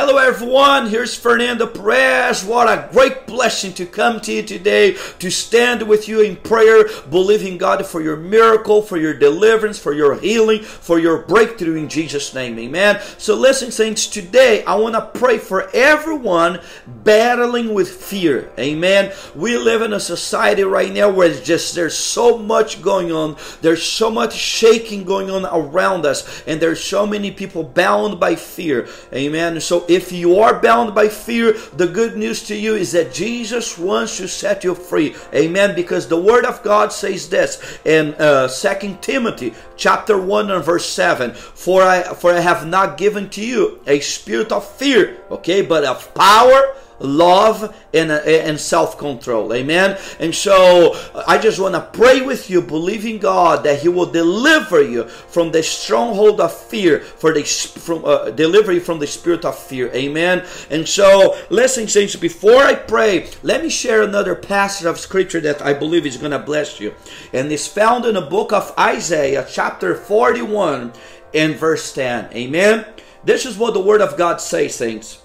Hello, everyone. Here's Fernando Perez. What a great blessing to come to you today to stand with you in prayer, believing God for your miracle, for your deliverance, for your healing, for your breakthrough in Jesus' name. Amen. So, listen, saints, today I want to pray for everyone battling with fear. Amen. We live in a society right now where it's just there's so much going on, there's so much shaking going on around us, and there's so many people bound by fear. Amen. So, if you are bound by fear, the good news to you is that Jesus wants to set you free. Amen. Because the Word of God says this in uh, 2 Timothy chapter 1 and verse 7 For I for I have not given to you a spirit of fear, okay, but of power love and, and self-control. Amen? And so i just want to pray with you believing god that he will deliver you from the stronghold of fear for the from uh, delivery from the spirit of fear. Amen? And so listen saints before i pray let me share another passage of scripture that i believe is going to bless you. And it's found in the book of isaiah chapter 41 and verse 10 amen? This is what the word of god says saints.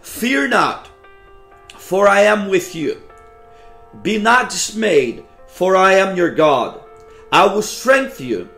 Fear not for I am with you. Be not dismayed, for I am your God. I will strengthen you.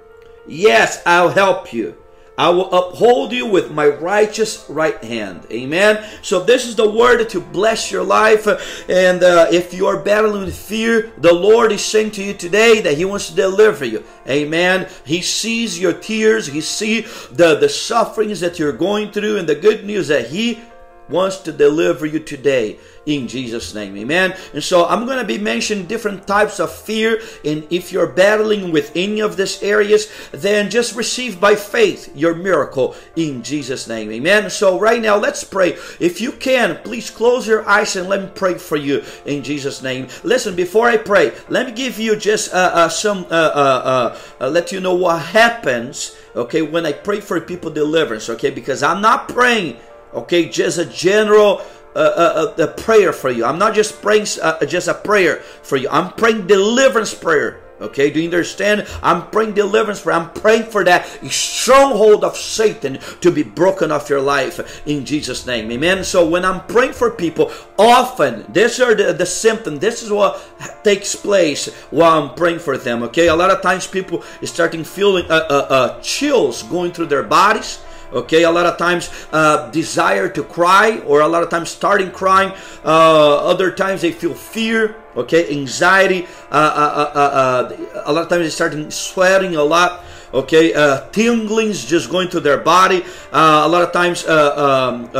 Yes, I'll help you. I will uphold you with my righteous right hand. Amen. So this is the word to bless your life. And uh, if you are battling with fear, the Lord is saying to you today that He wants to deliver you. Amen. He sees your tears. He sees the, the sufferings that you're going through. And the good news that He wants to deliver you today in Jesus' name. Amen. And so I'm going to be mentioning different types of fear. And if you're battling with any of these areas, then just receive by faith your miracle in Jesus' name. Amen. So right now, let's pray. If you can, please close your eyes and let me pray for you in Jesus' name. Listen, before I pray, let me give you just uh, uh, some, uh, uh, uh let you know what happens, okay, when I pray for people deliverance, okay, because I'm not praying Okay, just a general uh, uh, uh, prayer for you. I'm not just praying uh, just a prayer for you. I'm praying deliverance prayer. Okay, do you understand? I'm praying deliverance prayer. I'm praying for that stronghold of Satan to be broken off your life in Jesus' name. Amen. So when I'm praying for people, often these are the, the symptoms. This is what takes place while I'm praying for them. Okay, a lot of times people starting feeling uh, uh, uh, chills going through their bodies okay a lot of times uh, desire to cry or a lot of times starting crying uh, other times they feel fear okay? Anxiety uh, uh, uh, a lot of times they start sweating a lot okay? Uh, tinglings just going to their body. Uh, a lot of times uh, um,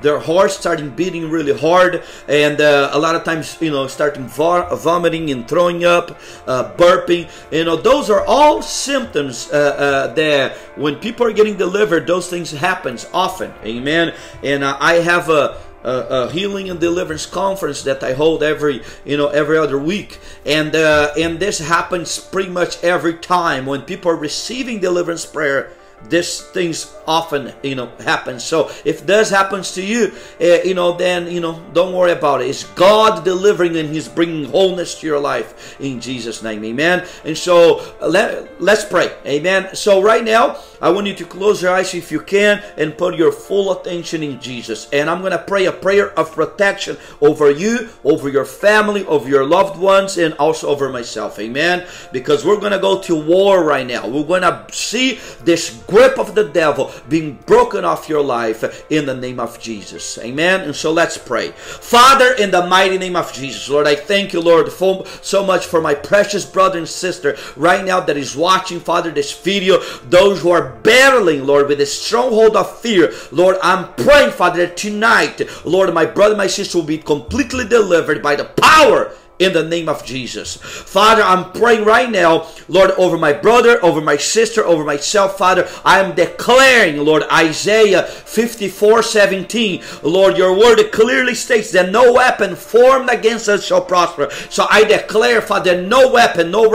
their heart starting beating really hard and a lot of times you know starting vomiting and throwing up burping. You know those are all symptoms that when people are getting delivered those things happens often. Amen? And i have a a, a, healing and deliverance conference that I hold every you know every other week, and uh, and this happens pretty much every time when people are receiving deliverance prayer this things often you know happen. So if this happens to you uh, you know then you know don't worry about it. It's god delivering and he's bringing wholeness to your life in jesus name. Amen. And so uh, let, let's pray. Amen. So right now i want you to close your eyes if you can and put your full attention in jesus. And i'm going to pray a prayer of protection over you over your family over your loved ones and also over myself. Amen. Because we're going to go to war right now. We're going to see this grip of the devil being broken off your life in the name of Jesus. Amen. And so let's pray. Father, in the mighty name of Jesus, Lord, I thank you, Lord, for, so much for my precious brother and sister right now that is watching, Father, this video. Those who are battling, Lord, with the stronghold of fear. Lord, I'm praying, Father, that tonight, Lord, my brother, my sister will be completely delivered by the power in the name of Jesus. Father, I'm praying right now, Lord, over my brother, over my sister, over myself, Father. I am declaring, Lord, Isaiah 54 17. Lord, your word clearly states that no weapon formed against us shall prosper. So I declare, Father, no weapon, no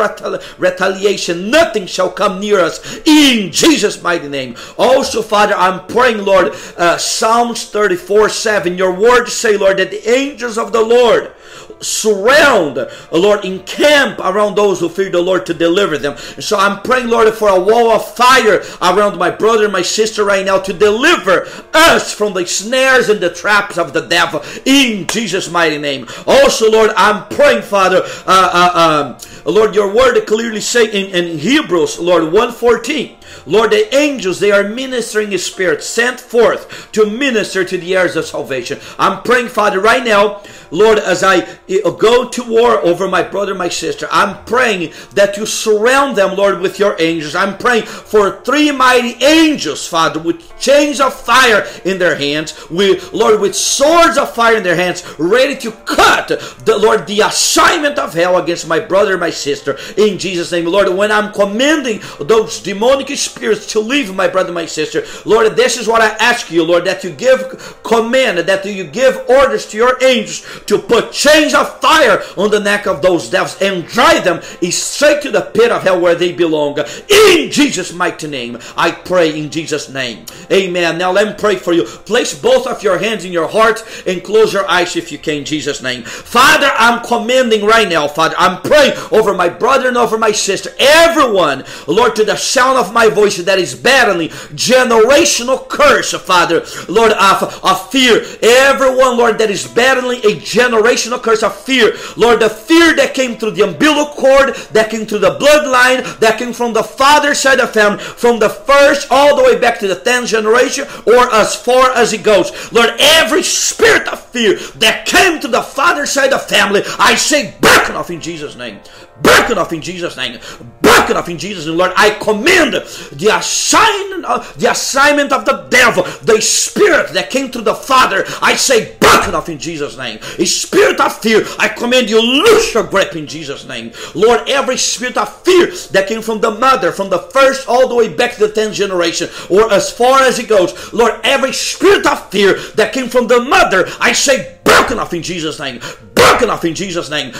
retaliation, nothing shall come near us in Jesus' mighty name. Also, Father, I'm praying, Lord, uh, Psalms 34 7. Your word say, Lord, that the angels of the Lord surround, Lord, encamp around those who fear the Lord to deliver them. And so I'm praying, Lord, for a wall of fire around my brother and my sister right now to deliver us from the snares and the traps of the devil in Jesus' mighty name. Also, Lord, I'm praying, Father, uh, uh, um, Lord, your word clearly say in, in Hebrews, Lord, 114. Lord, the angels, they are ministering spirits sent forth to minister to the heirs of salvation. I'm praying, Father, right now, Lord, as I uh, go to war over my brother, my sister, I'm praying that you surround them, Lord, with your angels. I'm praying for three mighty angels, Father, with chains of fire in their hands, with Lord, with swords of fire in their hands, ready to cut the Lord the assignment of hell against my brother, my sister, in Jesus' name. Lord, when I'm commanding those demonic spirits to leave my brother, my sister, Lord, this is what I ask you, Lord, that you give command, that you give orders to your angels to put chains of fire on the neck of those devils and drive them straight to the pit of hell where they belong. In Jesus' mighty name, I pray in Jesus' name. Amen. Now let me pray for you. Place both of your hands in your heart and close your eyes if you can, in Jesus' name. Father, I'm commanding right now, Father. I'm praying over my brother and over my sister. Everyone, Lord, to the sound of my voice that is battling generational curse, of Father, Lord, of, of fear. Everyone, Lord, that is battling a generational curse of fear. Lord, the fear that came through the umbilical cord, that came through the bloodline, that came from the father side of family, from the first all the way back to the 10th generation, or as far as it goes. Lord, every spirit of fear that came to the father side of family, I say, back off in Jesus' name. Back off in Jesus' name. Back off in Jesus' name, Lord. I command the assignment, of, the assignment of the devil, the spirit that came through the Father. I say, back off in Jesus' name. A spirit of fear, I command you, loose your grip in Jesus' name. Lord, every spirit of fear that came from the mother, from the first all the way back to the tenth generation, or as far as it goes, Lord, every spirit of fear that came from the mother, I say, broken off in Jesus' name. Broken off in Jesus' name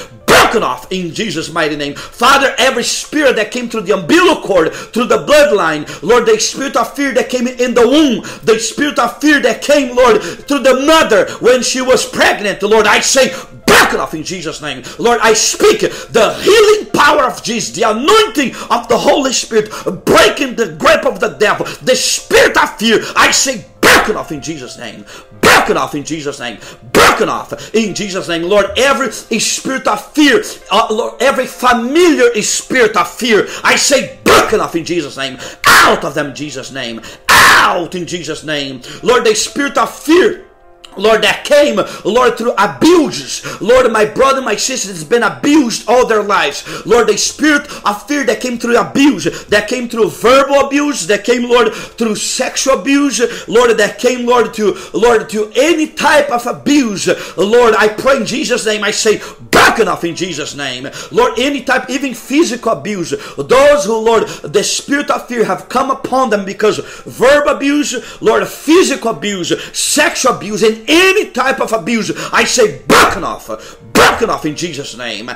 broken off in Jesus' mighty name. Father, every spirit that came through the umbilical cord, through the bloodline, Lord, the spirit of fear that came in the womb, the spirit of fear that came, Lord, through the mother when she was pregnant, Lord, I say, broken off in Jesus' name. Lord, I speak the healing power of Jesus, the anointing of the Holy Spirit, breaking the grip of the devil, the spirit of fear. I say, broken off in Jesus' name broken off in Jesus' name. Broken off in Jesus' name. Lord, every spirit of fear, uh, Lord, every familiar spirit of fear, I say broken off in Jesus' name. Out of them Jesus' name. Out in Jesus' name. Lord, the spirit of fear Lord, that came, Lord, through abuses. Lord, my brother, my sister has been abused all their lives. Lord, the spirit of fear that came through abuse, that came through verbal abuse, that came, Lord, through sexual abuse, Lord, that came, Lord, to Lord, to any type of abuse. Lord, I pray in Jesus' name, I say, enough in Jesus' name. Lord, any type, even physical abuse. Those who, Lord, the spirit of fear have come upon them because verbal abuse, Lord, physical abuse, sexual abuse, and any type of abuse, I say, broken off, broken off in Jesus' name,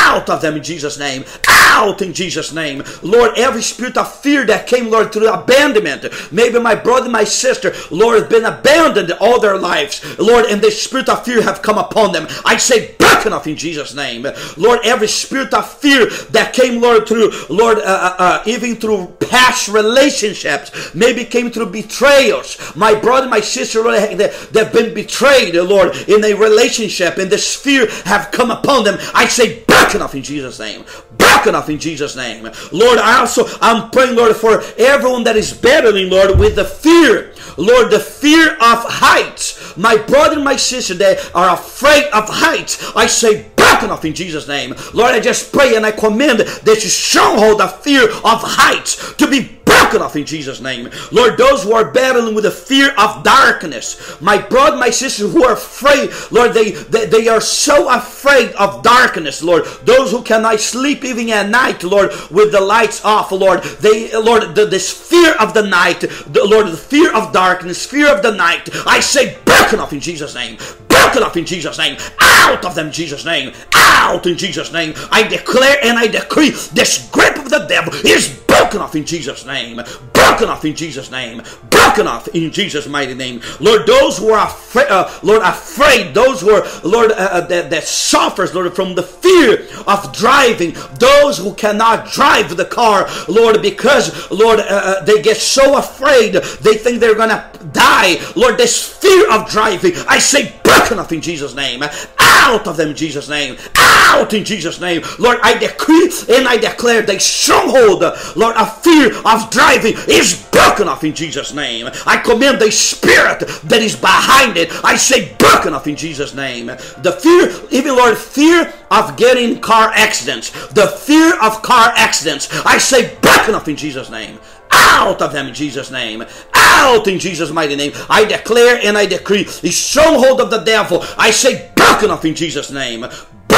out of them in Jesus' name, out in Jesus' name. Lord, every spirit of fear that came, Lord, through abandonment, maybe my brother, my sister, Lord, have been abandoned all their lives, Lord, and the spirit of fear have come upon them. I say, back enough in Jesus' name. Lord, every spirit of fear that came, Lord, through, Lord, uh, uh, uh, even through past relationships, maybe came through betrayals. My brother, my sister, Lord, they, they've been betrayed, Lord, in a relationship, and this fear have come upon them. I say, broken off in Jesus' name. Broken off in Jesus' name. Lord, I also, I'm praying, Lord, for everyone that is battling, Lord, with the fear. Lord, the fear of heights. My brother and my sister, they are afraid of heights. I say, broken off in Jesus' name. Lord, I just pray and I command this stronghold of fear of heights to be broken off in Jesus' name. Lord, those who are battling with the fear of darkness, my brother, my sister who are afraid, Lord, they, they, they are so afraid of darkness, Lord. Those who cannot sleep even at night, Lord, with the lights off, Lord. They, Lord, the, this fear of the night, the, Lord, the fear of darkness, fear of the night, I say broken off in Jesus' name broken off in Jesus' name. Out of them, Jesus' name. Out in Jesus' name. I declare and I decree this grip of the devil is broken off in Jesus' name. Broken off in Jesus' name. Broken off in Jesus' mighty name. Lord, those who are afraid, uh, Lord, afraid, those who are, Lord, uh, uh, that, that suffers, Lord, from the fear of driving, those who cannot drive the car, Lord, because, Lord, uh, uh they get so afraid, they think they're gonna die. Lord, this fear of driving, I say, broken off in Jesus' name. Out of them in Jesus' name. Out in Jesus' name. Lord, I decree and I declare the stronghold, Lord, of fear of driving is broken off in Jesus' name. I command the spirit that is behind it. I say broken off in Jesus' name. The fear, even Lord, fear of getting car accidents. The fear of car accidents. I say broken off in Jesus' name out of them in Jesus' name. Out in Jesus' mighty name. I declare and I decree the stronghold of the devil. I say broken off in Jesus' name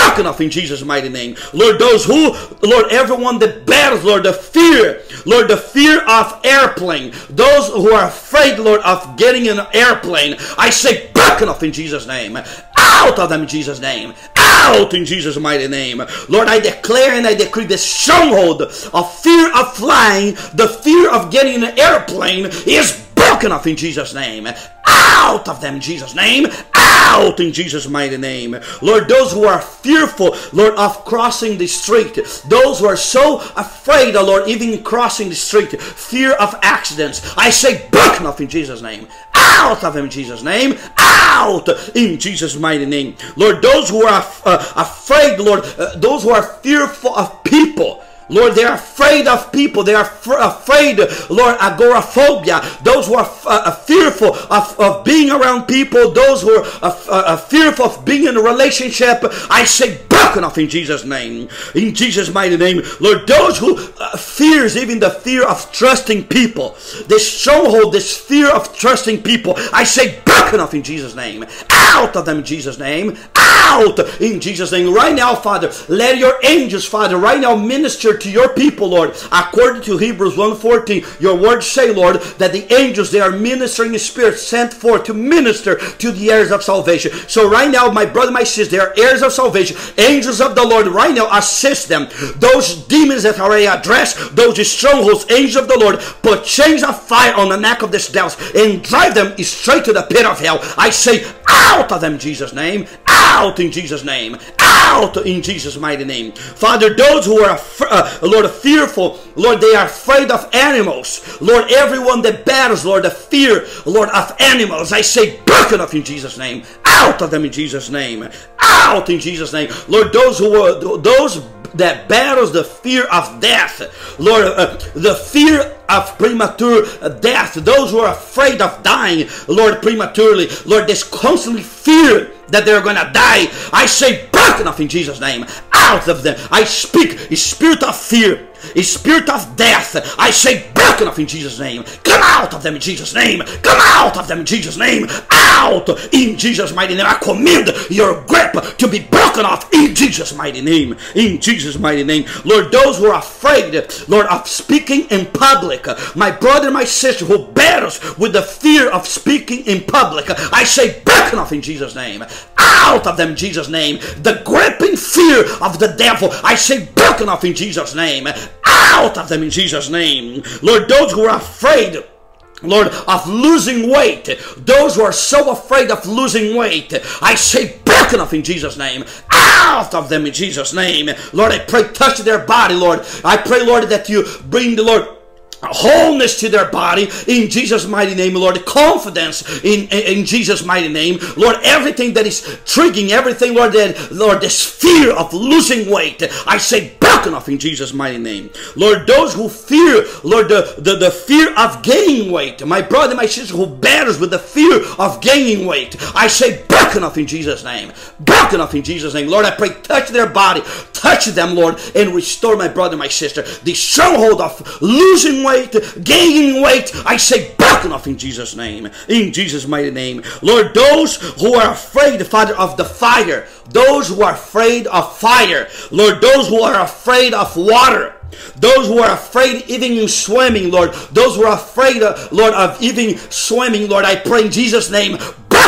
broken off in Jesus' mighty name. Lord, those who, Lord, everyone that bears, Lord, the fear, Lord, the fear of airplane, those who are afraid, Lord, of getting an airplane, I say broken off in Jesus' name. Out of them in Jesus' name. Out in Jesus' mighty name. Lord, I declare and I decree the stronghold of fear of flying, the fear of getting an airplane is broken off in Jesus' name. Out of them in Jesus' name. Out in Jesus' mighty name. Lord, those who are fearful, Lord, of crossing the street, those who are so afraid, oh Lord, even crossing the street, fear of accidents, I say broken off in Jesus' name. Out of them in Jesus' name. Out in Jesus' mighty name. Lord, those who are uh, afraid, Lord, uh, those who are fearful of people, Lord, they're afraid of people. They are afraid, Lord, agoraphobia. Those who are uh, fearful of, of being around people, those who are uh, uh, fearful of being in a relationship, I say broken off in Jesus' name. In Jesus' mighty name. Lord, those who uh, fears, even the fear of trusting people, this stronghold, this fear of trusting people, I say broken off in Jesus' name. Out of them in Jesus' name. Out in Jesus' name. Right now, Father, let your angels, Father, right now minister to your people, Lord. According to Hebrews 1.14, your words say, Lord, that the angels, they are ministering spirits sent forth to minister to the heirs of salvation. So right now, my brother, my sister, they are heirs of salvation. Angels of the Lord, right now, assist them. Those demons that are addressed, those strongholds, angels of the Lord, put chains of fire on the neck of this devils and drive them straight to the pit of hell. I say, out of them, Jesus' name. Out in Jesus' name. Out in Jesus' mighty name. Father, those who are, uh, Lord, fearful, Lord, they are afraid of animals. Lord, everyone that battles, Lord, the fear, Lord, of animals, I say, broken off in Jesus' name. Out of them in Jesus' name. Out in Jesus' name. Lord, those who are, those that battles the fear of death. Lord, uh, the fear of premature death, those who are afraid of dying, Lord, prematurely, Lord, this constantly fear that they're to die. I say, broken off in Jesus' name, out of them. I speak a spirit of fear a spirit of death, I say, broken off in Jesus' name. Come out of them in Jesus' name. Come out of them in Jesus' name. Out in Jesus' mighty name. I command your grip to be broken off in Jesus' mighty name. In Jesus' mighty name. Lord, those who are afraid, Lord, of speaking in public, my brother, my sister who battles with the fear of speaking in public, I say, broken off in Jesus' name. Out of them Jesus' name. The gripping fear of the devil, I say, broken off in Jesus' name out of them in Jesus' name. Lord, those who are afraid, Lord, of losing weight, those who are so afraid of losing weight, I say, broken off in Jesus' name, out of them in Jesus' name. Lord, I pray, touch their body, Lord. I pray, Lord, that you bring the Lord wholeness to their body in Jesus' mighty name, Lord. Confidence in, in Jesus' mighty name, Lord. Everything that is triggering, everything, Lord, that Lord, this fear of losing weight, I say broken off in Jesus' mighty name, Lord. Those who fear, Lord, the, the, the fear of gaining weight, my brother, my sister who battles with the fear of gaining weight, I say broken off in Jesus' name, broken off in Jesus' name, Lord. I pray, touch their body, touch them, Lord, and restore my brother, my sister, the stronghold of losing weight weight, gaining weight, I say broken off in Jesus' name. In Jesus' mighty name. Lord, those who are afraid, Father, of the fire, those who are afraid of fire, Lord, those who are afraid of water, those who are afraid even in swimming, Lord, those who are afraid, uh, Lord, of even swimming, Lord, I pray in Jesus' name,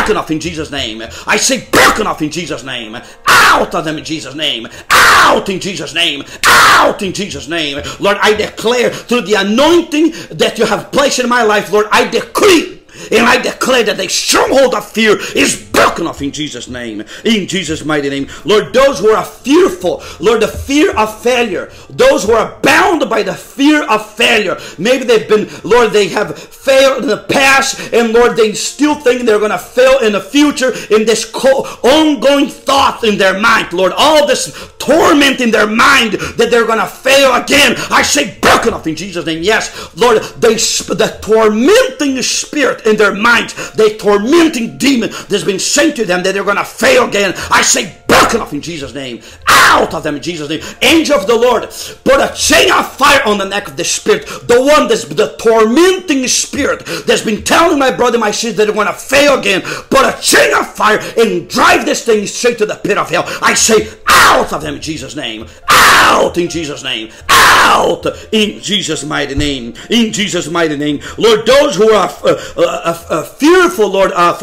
broken off in Jesus' name. I say broken off in Jesus' name. Out of them in Jesus' name. Out in Jesus' name. Out in Jesus' name. Lord, I declare through the anointing that you have placed in my life, Lord, I decree and I declare that the stronghold of fear is broken off in Jesus' name. In Jesus' mighty name. Lord, those who are fearful, Lord, the fear of failure, those who are bound by the fear of failure, maybe they've been, Lord, they have failed in the past, and Lord, they still think they're going to fail in the future in this ongoing thought in their mind, Lord, all this torment in their mind that they're going to fail again. I say, broken off in Jesus' name. Yes, Lord, they, the tormenting spirit in their mind, the tormenting demon that's been sent to them that they're going to fail again. I say, broken off in Jesus' name. Out of them in Jesus' name. Angel of the Lord, put a chain of fire on the neck of the spirit, the one that's the tormenting spirit that's been telling my brother, my sister that they're going to fail again. Put a chain of fire and drive this thing straight to the pit of hell. I say, out of them in Jesus' name. Out in Jesus' name. Out in Jesus' mighty name. In Jesus' mighty name. Lord, those who are uh, uh, uh, fearful, Lord, of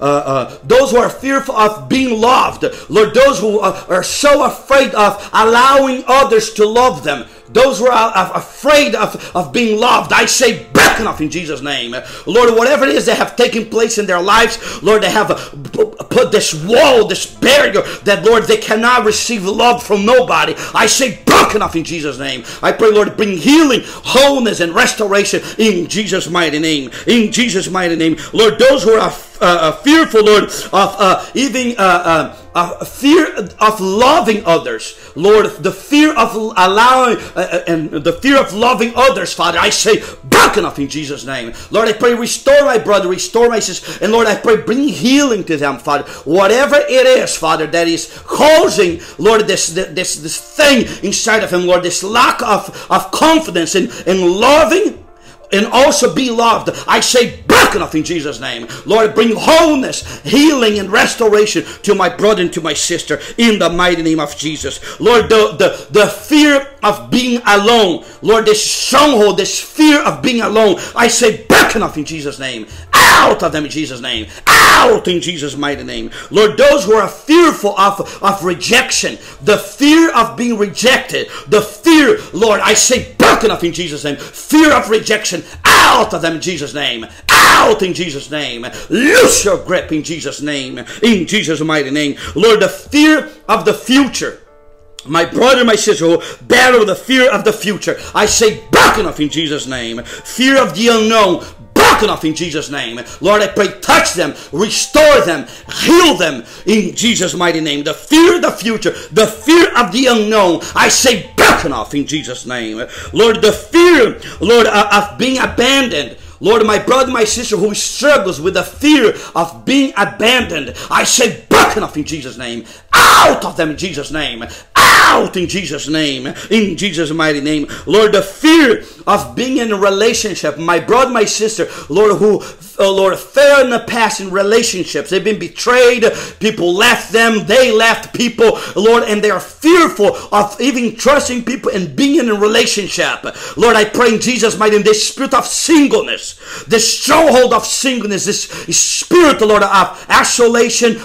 uh, uh, uh, those who are fearful of being loved, Lord, those who are so afraid of allowing others to love them, those who are afraid of, of being loved, I say, back enough in Jesus' name. Lord, whatever it is that have taken place in their lives, Lord, they have put this wall, this barrier that, Lord, they cannot receive love from nobody. I say, broken off in Jesus' name. I pray, Lord, bring healing, wholeness, and restoration in Jesus' mighty name. In Jesus' mighty name. Lord, those who are uh, fearful, Lord, of uh, even uh, uh, fear of loving others, Lord, the fear of allowing uh, uh, and the fear of loving others, Father, I say, broken off in Jesus' name. Lord, I pray, restore my brother, restore my sister, and Lord, I pray, bring healing to them, Father. Whatever it is, Father, that is causing, Lord, this this this thing inside of him, Lord, this lack of, of confidence in, in loving and also be loved. I say, off in Jesus' name. Lord, bring wholeness, healing, and restoration to my brother and to my sister in the mighty name of Jesus. Lord, the, the, the fear of being alone, Lord, this stronghold, this fear of being alone, I say, broken off in Jesus' name. Out of them in Jesus' name. Out in Jesus' mighty name. Lord, those who are fearful of, of rejection, the fear of being rejected, the fear, Lord, I say, broken off in Jesus' name. Fear of rejection, out of them in Jesus' name. Out in Jesus' name. Loose your grip in Jesus' name. In Jesus' mighty name. Lord, the fear of the future. My brother, my sister, who battle the fear of the future. I say, back enough in Jesus' name. Fear of the unknown, broken off in Jesus' name. Lord, I pray, touch them, restore them, heal them in Jesus' mighty name. The fear of the future, the fear of the unknown, I say, broken off in Jesus' name. Lord, the fear, Lord, uh, of being abandoned. Lord, my brother, my sister who struggles with the fear of being abandoned, I say, broken off in Jesus' name. Out of them in Jesus' name out in Jesus' name, in Jesus' mighty name. Lord, the fear of being in a relationship, my brother, my sister, Lord, who, uh, Lord, fell in the past in relationships. They've been betrayed. People left them. They left people, Lord, and they are fearful of even trusting people and being in a relationship. Lord, I pray in Jesus' mighty name, this spirit of singleness, this stronghold of singleness, this spirit, Lord, of isolation,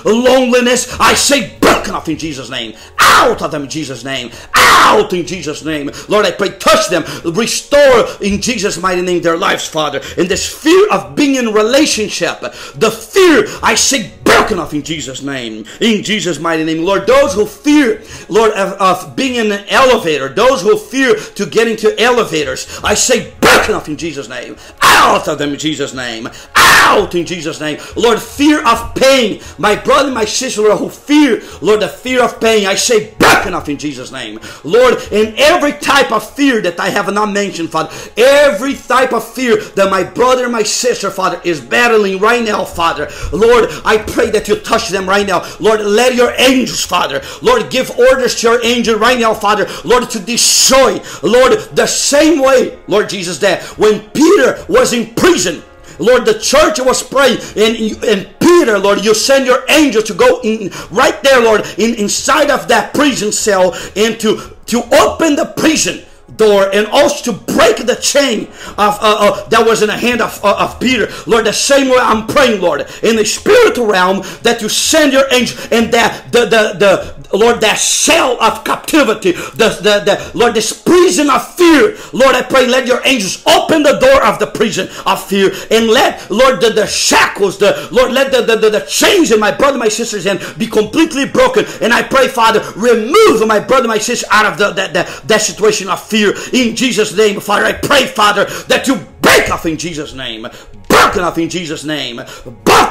loneliness, I say, broken off in Jesus' name. Out of them in Jesus' name. Out in Jesus' name. Lord, I pray, touch them, restore in Jesus' mighty name their lives, Father. In this fear of being in relationship, the fear, I say, broken off in Jesus' name. In Jesus' mighty name. Lord, those who fear, Lord, of, of being in an elevator, those who fear to get into elevators, I say, broken off in Jesus' name. Out of them in Jesus' name. Out in Jesus' name. Lord, fear of pain. My brother, my sister, Lord, who fear, Lord, the fear of pain, I say, broken off in Jesus' name. Lord, in every type of fear that I have not mentioned, Father, every type of fear that my brother, my sister, Father, is battling right now, Father, Lord, I pray that you touch them right now. Lord, let your angels, Father, Lord, give orders to your angel right now, Father, Lord, to destroy, Lord, the same way, Lord Jesus, that when Peter was in prison, Lord, the church was praying, and, and Peter, Lord, you send your angel to go in right there, Lord, in, inside of that prison cell and to, to open the prison door and also to break the chain of uh, uh, that was in the hand of, uh, of Peter. Lord, the same way I'm praying, Lord, in the spiritual realm, that you send your angel and that the the, the Lord, that shell of captivity, the, the, the Lord, this prison of fear. Lord, I pray, let your angels open the door of the prison of fear and let, Lord, the, the shackles, the Lord, let the, the, the, the chains in my brother, my sister's hand be completely broken. And I pray, Father, remove my brother, my sister out of the, that, that, that situation of fear in Jesus' name. Father, I pray, Father, that you break off in Jesus' name broken off in Jesus' name.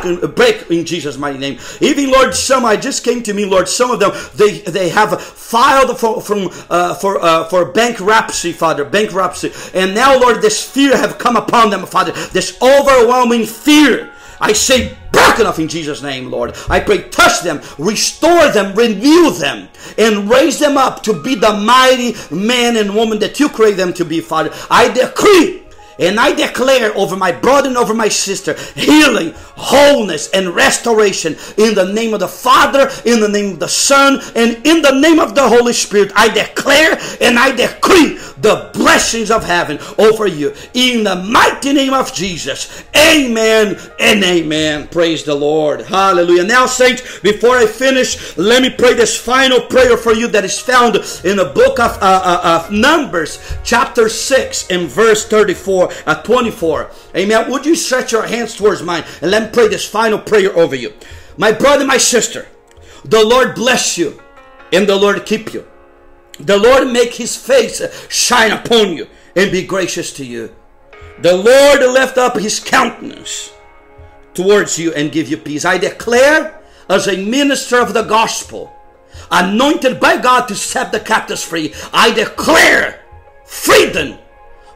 Break in Jesus' mighty name. Even Lord, some I just came to me, Lord. Some of them they they have filed for from uh, for uh, for bankruptcy, Father, bankruptcy, and now, Lord, this fear have come upon them, Father. This overwhelming fear. I say broken off in Jesus' name, Lord. I pray, touch them, restore them, renew them, and raise them up to be the mighty man and woman that you create them to be, Father. I decree and I declare over my brother and over my sister healing, wholeness, and restoration in the name of the Father, in the name of the Son, and in the name of the Holy Spirit. I declare and I decree the blessings of heaven over you in the mighty name of Jesus. Amen and amen. Praise the Lord. Hallelujah. Now, saints, before I finish, let me pray this final prayer for you that is found in the book of, uh, uh, of Numbers, chapter 6, and verse 34 uh, 24. Amen. Would you stretch your hands towards mine and let me pray this final prayer over you? My brother, my sister, the Lord bless you and the Lord keep you. The Lord make his face shine upon you and be gracious to you. The Lord lift up his countenance towards you and give you peace. I declare as a minister of the gospel, anointed by God to set the captives free, I declare freedom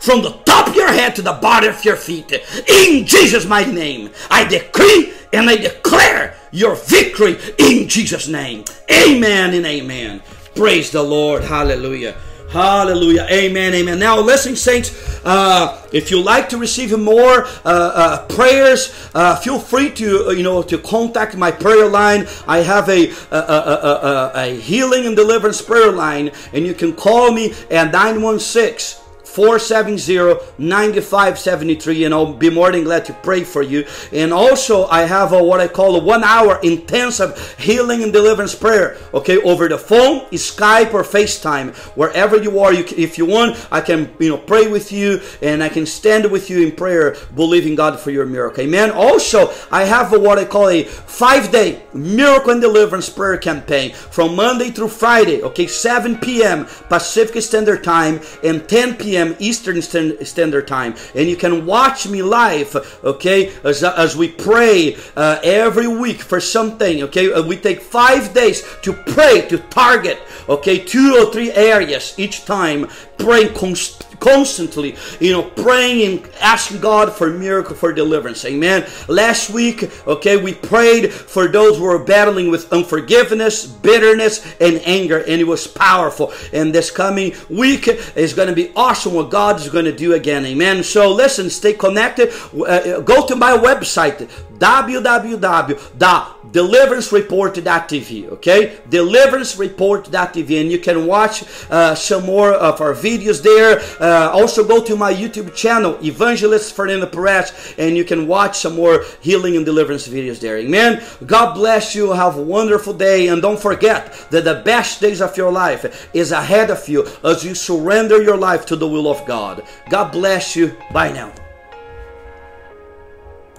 from the top of your head to the bottom of your feet. In Jesus' mighty name, I decree and I declare your victory in Jesus' name. Amen and amen. Praise the Lord. Hallelujah. Hallelujah. Amen. Amen. Now, listen, saints, uh, if you like to receive more uh, uh, prayers, uh, feel free to, uh, you know, to contact my prayer line. I have a, a, a, a, healing and deliverance prayer line, and you can call me at 916 470-9573 and I'll be more than glad to pray for you. And also I have a, what I call a one hour intensive healing and deliverance prayer. Okay, over the phone, Skype or FaceTime, wherever you are. You if you want, I can you know pray with you and I can stand with you in prayer, believing God for your miracle. Amen. Also, I have a, what I call a five day miracle and deliverance prayer campaign from Monday through Friday. Okay, 7 p.m. Pacific Standard Time and 10 p.m p.m. Eastern Standard Time. And you can watch me live, okay, as, as we pray uh, every week for something, okay? Uh, we take five days to pray, to target, okay, two or three areas each time, praying constantly constantly, you know, praying and asking God for miracle, for deliverance. Amen. Last week, okay, we prayed for those who were battling with unforgiveness, bitterness, and anger, and it was powerful. And this coming week is going to be awesome what God is going to do again. Amen. So listen, stay connected. Uh, go to my website, www.deliverancereport.tv. Okay, deliverancereport.tv, and you can watch uh, some more of our videos there. Uh, also, go to my YouTube channel, Evangelist Fernando Perez, and you can watch some more healing and deliverance videos there. Amen. God bless you. Have a wonderful day, and don't forget that the best days of your life is ahead of you as you surrender your life to the will of God. God bless you. Bye now.